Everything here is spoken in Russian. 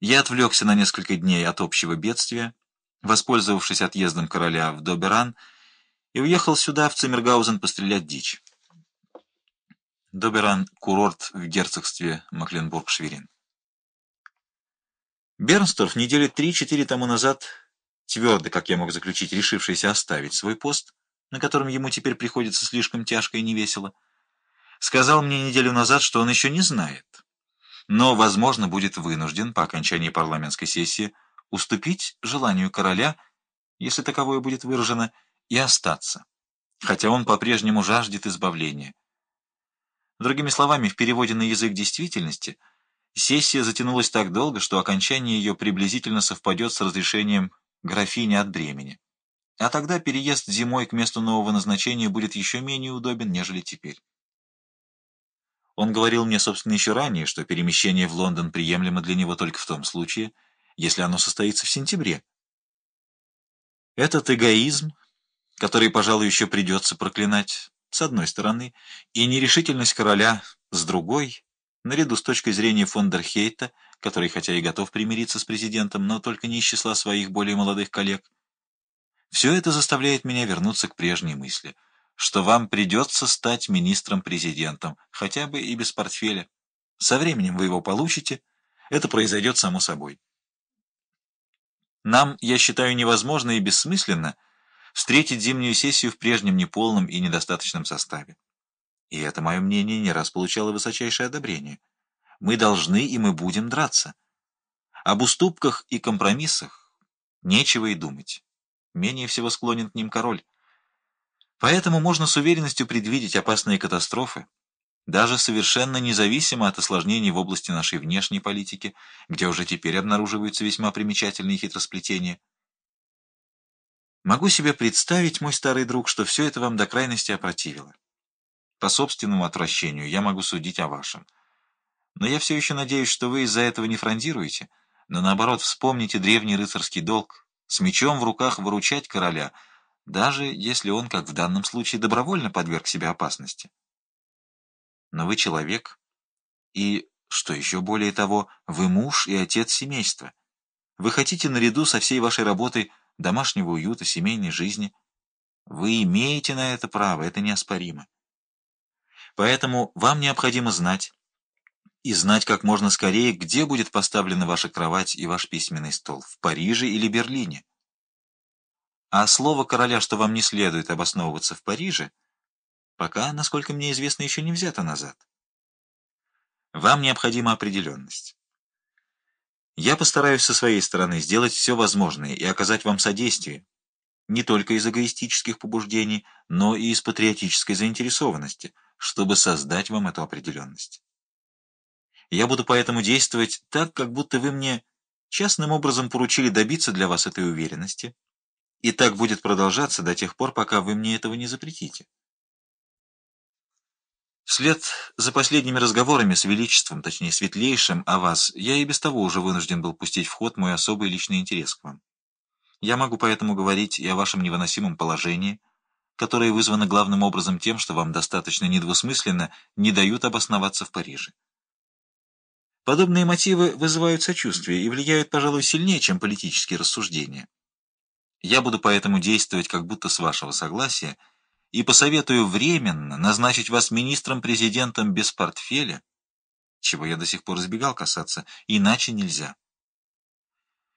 Я отвлекся на несколько дней от общего бедствия, воспользовавшись отъездом короля в Доберан, и уехал сюда, в Циммергаузен, пострелять дичь. Доберан — курорт в герцогстве Макленбург-Швирин. Бернсторф недели три-четыре тому назад, твердо, как я мог заключить, решившийся оставить свой пост, на котором ему теперь приходится слишком тяжко и невесело, сказал мне неделю назад, что он еще не знает, но, возможно, будет вынужден по окончании парламентской сессии уступить желанию короля, если таковое будет выражено, и остаться, хотя он по-прежнему жаждет избавления. Другими словами, в переводе на язык действительности, сессия затянулась так долго, что окончание ее приблизительно совпадет с разрешением графини от бремени. А тогда переезд зимой к месту нового назначения будет еще менее удобен, нежели теперь. Он говорил мне, собственно, еще ранее, что перемещение в Лондон приемлемо для него только в том случае, если оно состоится в сентябре. Этот эгоизм, который, пожалуй, еще придется проклинать, с одной стороны, и нерешительность короля с другой, наряду с точкой зрения фон дер Хейта, который хотя и готов примириться с президентом, но только не из числа своих более молодых коллег, все это заставляет меня вернуться к прежней мысли — что вам придется стать министром-президентом, хотя бы и без портфеля. Со временем вы его получите, это произойдет само собой. Нам, я считаю, невозможно и бессмысленно встретить зимнюю сессию в прежнем неполном и недостаточном составе. И это мое мнение не раз получало высочайшее одобрение. Мы должны и мы будем драться. Об уступках и компромиссах нечего и думать. Менее всего склонен к ним король. Поэтому можно с уверенностью предвидеть опасные катастрофы, даже совершенно независимо от осложнений в области нашей внешней политики, где уже теперь обнаруживаются весьма примечательные хитросплетения. Могу себе представить, мой старый друг, что все это вам до крайности опротивило. По собственному отвращению я могу судить о вашем. Но я все еще надеюсь, что вы из-за этого не фрондируете, но наоборот вспомните древний рыцарский долг, с мечом в руках выручать короля — даже если он, как в данном случае, добровольно подверг себя опасности. Но вы человек, и, что еще более того, вы муж и отец семейства. Вы хотите наряду со всей вашей работой домашнего уюта, семейной жизни. Вы имеете на это право, это неоспоримо. Поэтому вам необходимо знать, и знать как можно скорее, где будет поставлена ваша кровать и ваш письменный стол, в Париже или Берлине. А слово короля, что вам не следует обосновываться в Париже, пока, насколько мне известно, еще не взято назад. Вам необходима определенность. Я постараюсь со своей стороны сделать все возможное и оказать вам содействие, не только из эгоистических побуждений, но и из патриотической заинтересованности, чтобы создать вам эту определенность. Я буду поэтому действовать так, как будто вы мне частным образом поручили добиться для вас этой уверенности, и так будет продолжаться до тех пор, пока вы мне этого не запретите. Вслед за последними разговорами с Величеством, точнее Светлейшим, о вас, я и без того уже вынужден был пустить в ход мой особый личный интерес к вам. Я могу поэтому говорить и о вашем невыносимом положении, которое вызвано главным образом тем, что вам достаточно недвусмысленно не дают обосноваться в Париже. Подобные мотивы вызывают сочувствие и влияют, пожалуй, сильнее, чем политические рассуждения. Я буду поэтому действовать как будто с вашего согласия и посоветую временно назначить вас министром-президентом без портфеля, чего я до сих пор избегал касаться, иначе нельзя.